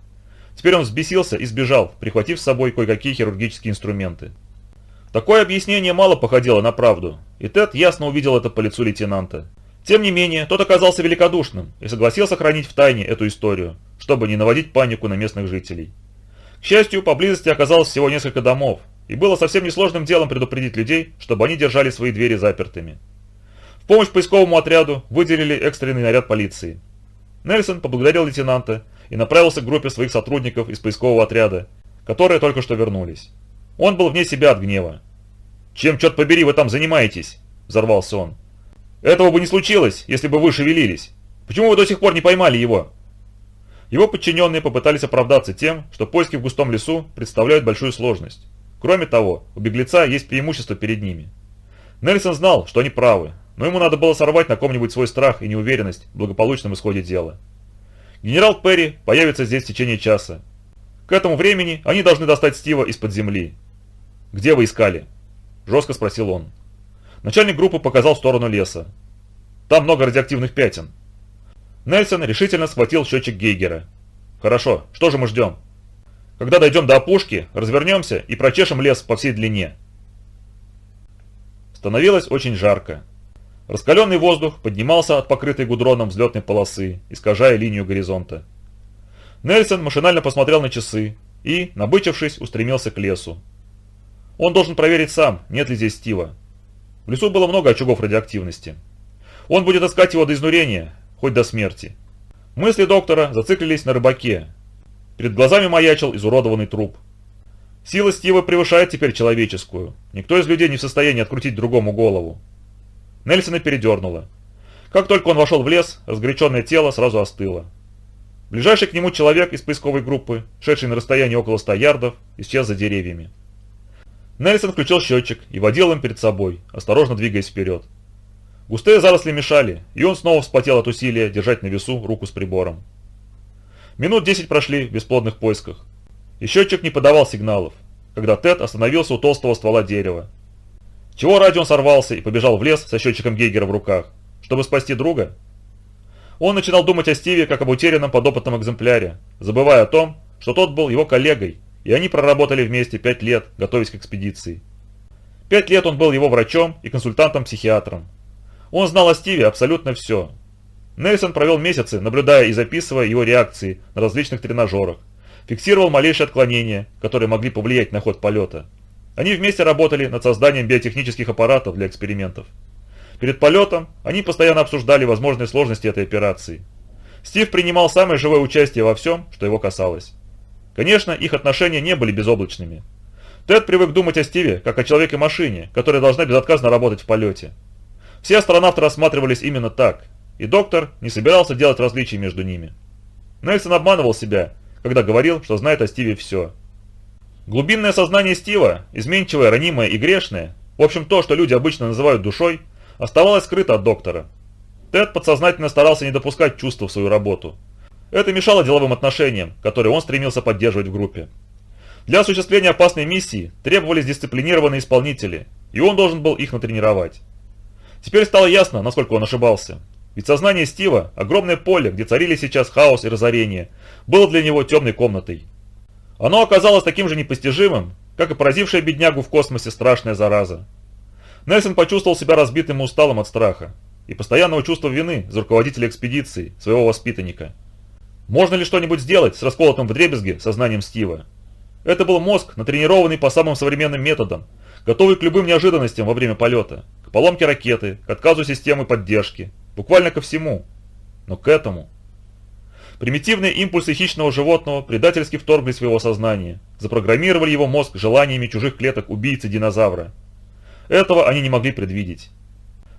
Теперь он взбесился и сбежал, прихватив с собой кое-какие хирургические инструменты. Такое объяснение мало походило на правду, и Тед ясно увидел это по лицу лейтенанта. Тем не менее, тот оказался великодушным и согласился хранить в тайне эту историю, чтобы не наводить панику на местных жителей. К счастью, поблизости оказалось всего несколько домов, и было совсем несложным делом предупредить людей, чтобы они держали свои двери запертыми. В помощь поисковому отряду выделили экстренный наряд полиции. Нельсон поблагодарил лейтенанта и направился к группе своих сотрудников из поискового отряда, которые только что вернулись. Он был вне себя от гнева. «Чем, черт побери, вы там занимаетесь?» – взорвался он. «Этого бы не случилось, если бы вы шевелились. Почему вы до сих пор не поймали его?» Его подчиненные попытались оправдаться тем, что поиски в густом лесу представляют большую сложность. Кроме того, у беглеца есть преимущество перед ними. Нельсон знал, что они правы, но ему надо было сорвать на ком-нибудь свой страх и неуверенность в благополучном исходе дела. Генерал Перри появится здесь в течение часа. К этому времени они должны достать Стива из-под земли. «Где вы искали?» – жестко спросил он. Начальник группы показал в сторону леса. «Там много радиоактивных пятен». Нельсон решительно схватил счетчик Гейгера. «Хорошо, что же мы ждем?» «Когда дойдем до опушки, развернемся и прочешем лес по всей длине». Становилось очень жарко. Раскаленный воздух поднимался от покрытой гудроном взлетной полосы, искажая линию горизонта. Нельсон машинально посмотрел на часы и, набычившись, устремился к лесу. Он должен проверить сам, нет ли здесь Стива. В лесу было много очагов радиоактивности. Он будет искать его до изнурения, хоть до смерти. Мысли доктора зациклились на рыбаке. Перед глазами маячил изуродованный труп. Сила Стива превышает теперь человеческую. Никто из людей не в состоянии открутить другому голову. Нельсона передернуло. Как только он вошел в лес, разгоряченное тело сразу остыло. Ближайший к нему человек из поисковой группы, шедший на расстоянии около 100 ярдов, исчез за деревьями. Нельсон включил счетчик и водил им перед собой, осторожно двигаясь вперед. Густые заросли мешали, и он снова вспотел от усилия держать на весу руку с прибором. Минут десять прошли в бесплодных поисках. И счетчик не подавал сигналов, когда Тед остановился у толстого ствола дерева. Чего ради он сорвался и побежал в лес со счетчиком Гейгера в руках? Чтобы спасти друга? Он начинал думать о Стиве как об утерянном подопытном экземпляре, забывая о том, что тот был его коллегой и они проработали вместе пять лет, готовясь к экспедиции. Пять лет он был его врачом и консультантом-психиатром. Он знал о Стиве абсолютно все. Нельсон провел месяцы, наблюдая и записывая его реакции на различных тренажерах, фиксировал малейшие отклонения, которые могли повлиять на ход полета. Они вместе работали над созданием биотехнических аппаратов для экспериментов. Перед полетом они постоянно обсуждали возможные сложности этой операции. Стив принимал самое живое участие во всем, что его касалось. Конечно, их отношения не были безоблачными. Тед привык думать о Стиве, как о человеке-машине, которая должна безотказно работать в полете. Все астронавты рассматривались именно так, и доктор не собирался делать различий между ними. Нельсон обманывал себя, когда говорил, что знает о Стиве все. Глубинное сознание Стива, изменчивое, ранимое и грешное, в общем то, что люди обычно называют душой, оставалось скрыто от доктора. Тед подсознательно старался не допускать чувства в свою работу – это мешало деловым отношениям, которые он стремился поддерживать в группе. Для осуществления опасной миссии требовались дисциплинированные исполнители, и он должен был их натренировать. Теперь стало ясно, насколько он ошибался. Ведь сознание Стива, огромное поле, где царили сейчас хаос и разорение, было для него темной комнатой. Оно оказалось таким же непостижимым, как и поразившая беднягу в космосе страшная зараза. Нельсон почувствовал себя разбитым и усталым от страха и постоянного чувства вины за руководителя экспедиции, своего воспитанника. Можно ли что-нибудь сделать с расколотым в дребезге сознанием Стива? Это был мозг, натренированный по самым современным методам, готовый к любым неожиданностям во время полета, к поломке ракеты, к отказу системы поддержки, буквально ко всему. Но к этому... Примитивные импульсы хищного животного предательски вторглись в его сознание, запрограммировали его мозг желаниями чужих клеток убийцы динозавра. Этого они не могли предвидеть.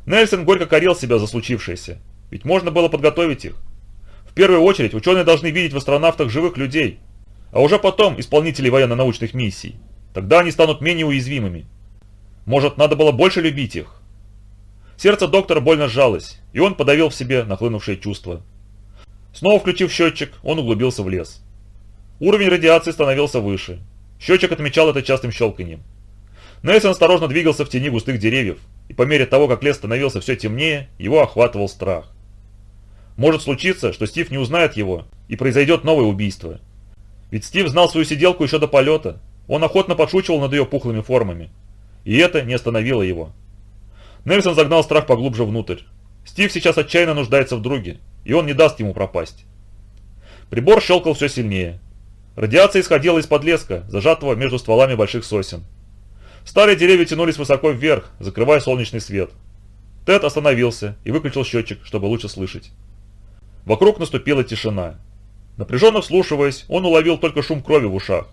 Нельсон горько корил себя за случившееся, ведь можно было подготовить их. В первую очередь ученые должны видеть в астронавтах живых людей, а уже потом исполнителей военно-научных миссий. Тогда они станут менее уязвимыми. Может, надо было больше любить их? Сердце доктора больно сжалось, и он подавил в себе нахлынувшее чувство. Снова включив счетчик, он углубился в лес. Уровень радиации становился выше. Счетчик отмечал это частым щелканьем. Нельсон осторожно двигался в тени густых деревьев, и по мере того, как лес становился все темнее, его охватывал страх. Может случиться, что Стив не узнает его, и произойдет новое убийство. Ведь Стив знал свою сиделку еще до полета, он охотно подшучивал над ее пухлыми формами. И это не остановило его. Нельсон загнал страх поглубже внутрь. Стив сейчас отчаянно нуждается в друге, и он не даст ему пропасть. Прибор щелкал все сильнее. Радиация исходила из-под леска, зажатого между стволами больших сосен. Старые деревья тянулись высоко вверх, закрывая солнечный свет. Тед остановился и выключил счетчик, чтобы лучше слышать. Вокруг наступила тишина. Напряженно вслушиваясь, он уловил только шум крови в ушах.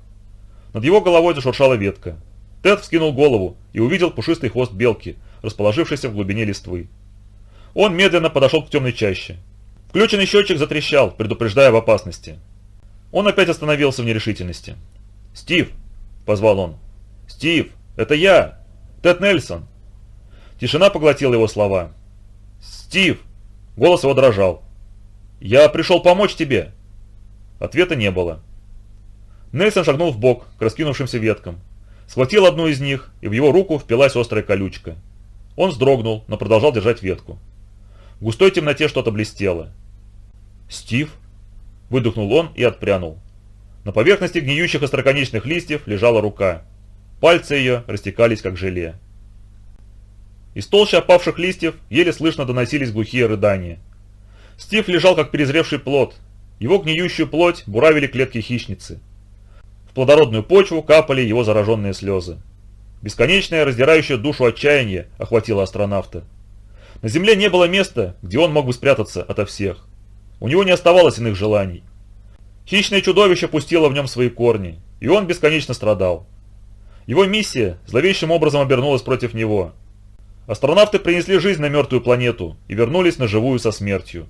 Над его головой зашуршала ветка. Тед вскинул голову и увидел пушистый хвост белки, расположившийся в глубине листвы. Он медленно подошел к темной чаще. Включенный счетчик затрещал, предупреждая об опасности. Он опять остановился в нерешительности. «Стив!» – позвал он. «Стив, это я! Тед Нельсон!» Тишина поглотила его слова. «Стив!» – голос его дрожал. «Я пришел помочь тебе!» Ответа не было. Нельсон шагнул в бок к раскинувшимся веткам. Схватил одну из них, и в его руку впилась острая колючка. Он вздрогнул, но продолжал держать ветку. В густой темноте что-то блестело. «Стив?» – выдохнул он и отпрянул. На поверхности гниющих остроконечных листьев лежала рука. Пальцы ее растекались, как желе. Из толщи опавших листьев еле слышно доносились глухие рыдания. Стив лежал, как перезревший плод. Его гниющую плоть буравили клетки хищницы. В плодородную почву капали его зараженные слезы. Бесконечное, раздирающее душу отчаяние охватило астронавта. На Земле не было места, где он мог бы спрятаться ото всех. У него не оставалось иных желаний. Хищное чудовище пустило в нем свои корни, и он бесконечно страдал. Его миссия зловещим образом обернулась против него. Астронавты принесли жизнь на мертвую планету и вернулись на живую со смертью.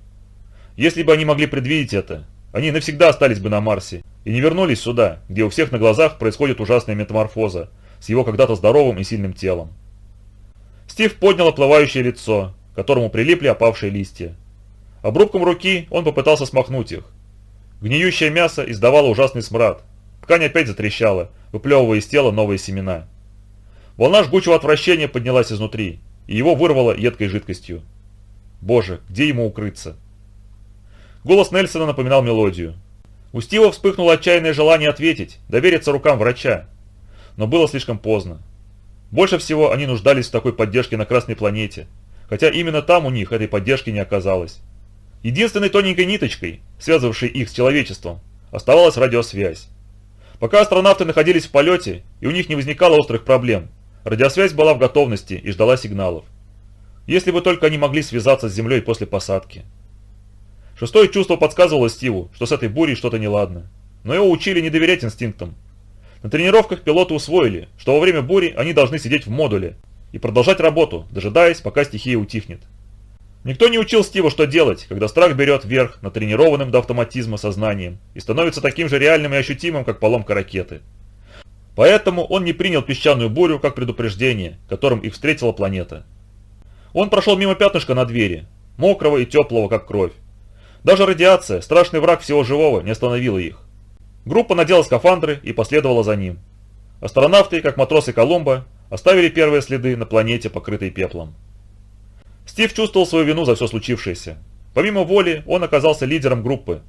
Если бы они могли предвидеть это, они навсегда остались бы на Марсе и не вернулись сюда, где у всех на глазах происходит ужасная метаморфоза с его когда-то здоровым и сильным телом. Стив поднял оплывающее лицо, к которому прилипли опавшие листья. Обрубком руки он попытался смахнуть их. Гниющее мясо издавало ужасный смрад. Ткань опять затрещала, выплевывая из тела новые семена. Волна жгучего отвращения поднялась изнутри, и его вырвало едкой жидкостью. Боже, где ему укрыться? Голос Нельсона напоминал мелодию. У Стива вспыхнуло отчаянное желание ответить, довериться рукам врача. Но было слишком поздно. Больше всего они нуждались в такой поддержке на Красной планете, хотя именно там у них этой поддержки не оказалось. Единственной тоненькой ниточкой, связывавшей их с человечеством, оставалась радиосвязь. Пока астронавты находились в полете и у них не возникало острых проблем, радиосвязь была в готовности и ждала сигналов. Если бы только они могли связаться с Землей после посадки. Шестое чувство подсказывало Стиву, что с этой бурей что-то неладно. Но его учили не доверять инстинктам. На тренировках пилоты усвоили, что во время бури они должны сидеть в модуле и продолжать работу, дожидаясь, пока стихия утихнет. Никто не учил Стива, что делать, когда страх берет верх над тренированным до автоматизма сознанием и становится таким же реальным и ощутимым, как поломка ракеты. Поэтому он не принял песчаную бурю как предупреждение, которым их встретила планета. Он прошел мимо пятнышка на двери, мокрого и теплого, как кровь, даже радиация, страшный враг всего живого, не остановила их. Группа надела скафандры и последовала за ним. Астронавты, как матросы Колумба, оставили первые следы на планете, покрытой пеплом. Стив чувствовал свою вину за все случившееся. Помимо воли, он оказался лидером группы.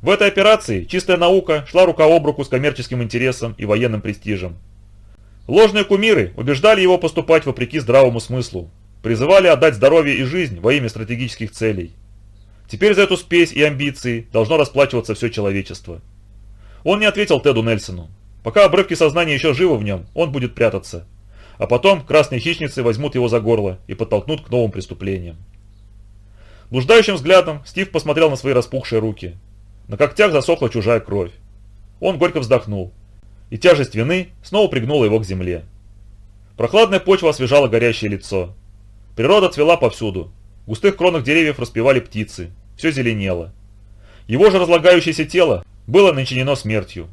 В этой операции чистая наука шла рука об руку с коммерческим интересом и военным престижем. Ложные кумиры убеждали его поступать вопреки здравому смыслу, призывали отдать здоровье и жизнь во имя стратегических целей. Теперь за эту спесь и амбиции должно расплачиваться все человечество. Он не ответил Теду Нельсону. Пока обрывки сознания еще живы в нем, он будет прятаться. А потом красные хищницы возьмут его за горло и подтолкнут к новым преступлениям. Блуждающим взглядом Стив посмотрел на свои распухшие руки. На когтях засохла чужая кровь. Он горько вздохнул, и тяжесть вины снова пригнула его к земле. Прохладная почва освежала горящее лицо. Природа цвела повсюду. В густых кронах деревьев распевали птицы. Все зеленело. Его же разлагающееся тело было начинено смертью.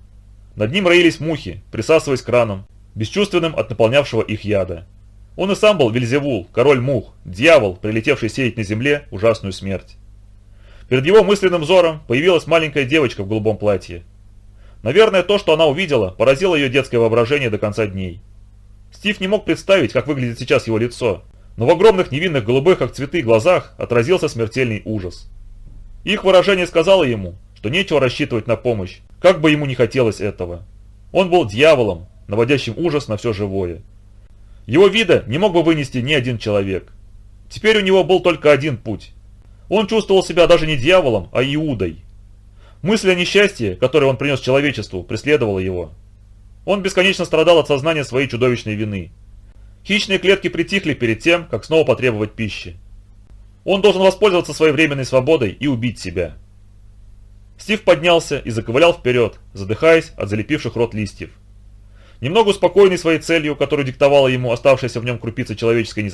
Над ним роились мухи, присасываясь к ранам, бесчувственным от наполнявшего их яда. Он и сам был Вельзевул, король мух, дьявол, прилетевший сеять на земле ужасную смерть. Перед его мысленным взором появилась маленькая девочка в голубом платье. Наверное, то, что она увидела, поразило ее детское воображение до конца дней. Стив не мог представить, как выглядит сейчас его лицо, но в огромных невинных голубых, как цветы, глазах отразился смертельный ужас. Их выражение сказало ему, что нечего рассчитывать на помощь, как бы ему не хотелось этого. Он был дьяволом, наводящим ужас на все живое. Его вида не мог бы вынести ни один человек. Теперь у него был только один путь. Он чувствовал себя даже не дьяволом, а Иудой. Мысль о несчастье, которое он принес человечеству, преследовала его. Он бесконечно страдал от сознания своей чудовищной вины. Хищные клетки притихли перед тем, как снова потребовать пищи. Он должен воспользоваться своей временной свободой и убить себя. Стив поднялся и заковылял вперед, задыхаясь от залепивших рот листьев. Немного успокоенный своей целью, которую диктовала ему оставшаяся в нем крупица человеческой независимости,